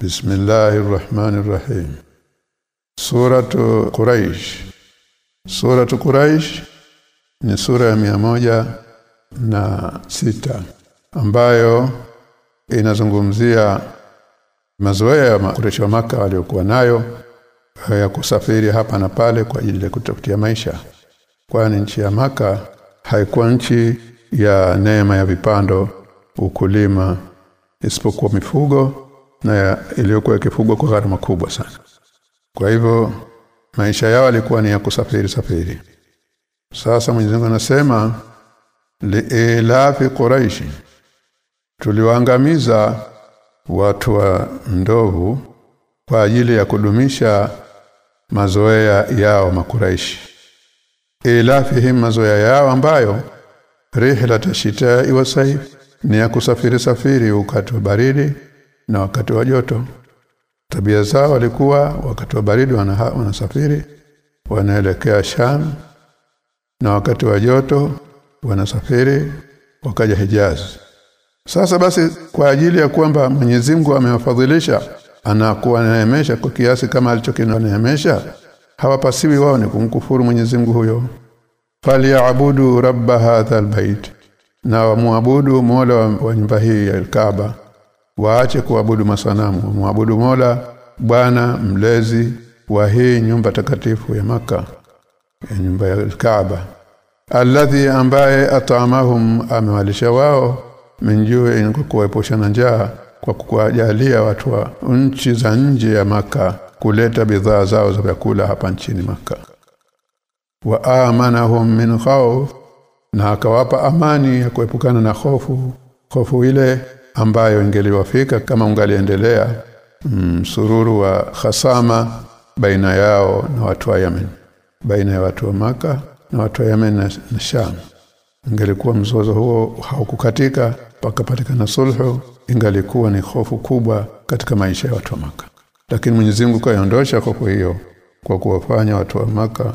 Bismillahir Rahmanir Rahim Suratu Quraish. Suratu Quraish ni sura ya mia moja na sita ambayo inazungumzia mazoea ya Quraysh wa maka waliokuwa nayo ya kusafiri hapa na pale kwa ajili ya kutafutia maisha. Kwani nchi ya maka haikuwa nchi ya neema ya vipando ukulima isipokuwa mifugo na iliyokuwa ikifugwa kwa gharama kubwa sana. Kwa hivyo maisha yao yalikuwa ni ya kusafiri safiri. Sasa Mwenyezi Mungu anasema liilafi quraishi tuliwaangamiza watu wa ndovu kwa ajili ya kudumisha mazoea yao makuraishi ilafihim mazoea yao ambayo rihla tashitai wa saif ni ya kusafiri safiri wakati wa baridi na wakati wa joto. Tabia zao walikuwa wakati wa baridi wanasafiri wanaelekea Sham na wakati wa joto wanasafiri wakaja Hijaz. Sasa basi kwa ajili ya kwamba Mwenyezi Mungu amewafadhilisha anakuwa neemesha kwa kiasi kama alichokinaneemesha hawapasiwi wao ni kumkufuru Mwenyezi Mungu huyo. Falyabudu rabb hadha albayt na wamwabudu Mola wa nyumba hii ya Kaaba waache kuabudu masanamu. Muabudu Mola Bwana mlezi wa hii nyumba takatifu ya maka ya nyumba ya Kaaba. Alladhi ambaye atamahum amewalisha wao minjue kuwaepusha na njaa kwa kuwajalia watu wa nchi za nje ya maka kuleta bidhaa zao za vyakula hapa nchini maka wa amanahum min khawf na akawapa amani ya kuepukana na hofu hofu ile ambayo ingeliwafika kama ungaliendelea msururu wa hasama baina yao na watu wa Yemen baina ya watu wa maka na watu wa Yemen na, na Sham. Ingelikuwa mzozo huo haukukatika pakapatikana sulhu ingalikuwa ni hofu kubwa katika maisha ya watu wa maka lakini Mwenyezi Mungu kaiondosha hofu hiyo kwa kuwafanya watu wa maka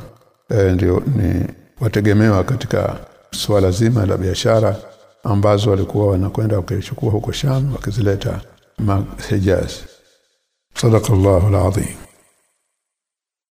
e, ndio ni wategemewa katika suala zima la biashara ambazo walikuwa wanakwenda wakichukua huko Sham wakizileta Hijaz Sadaqallahu alazim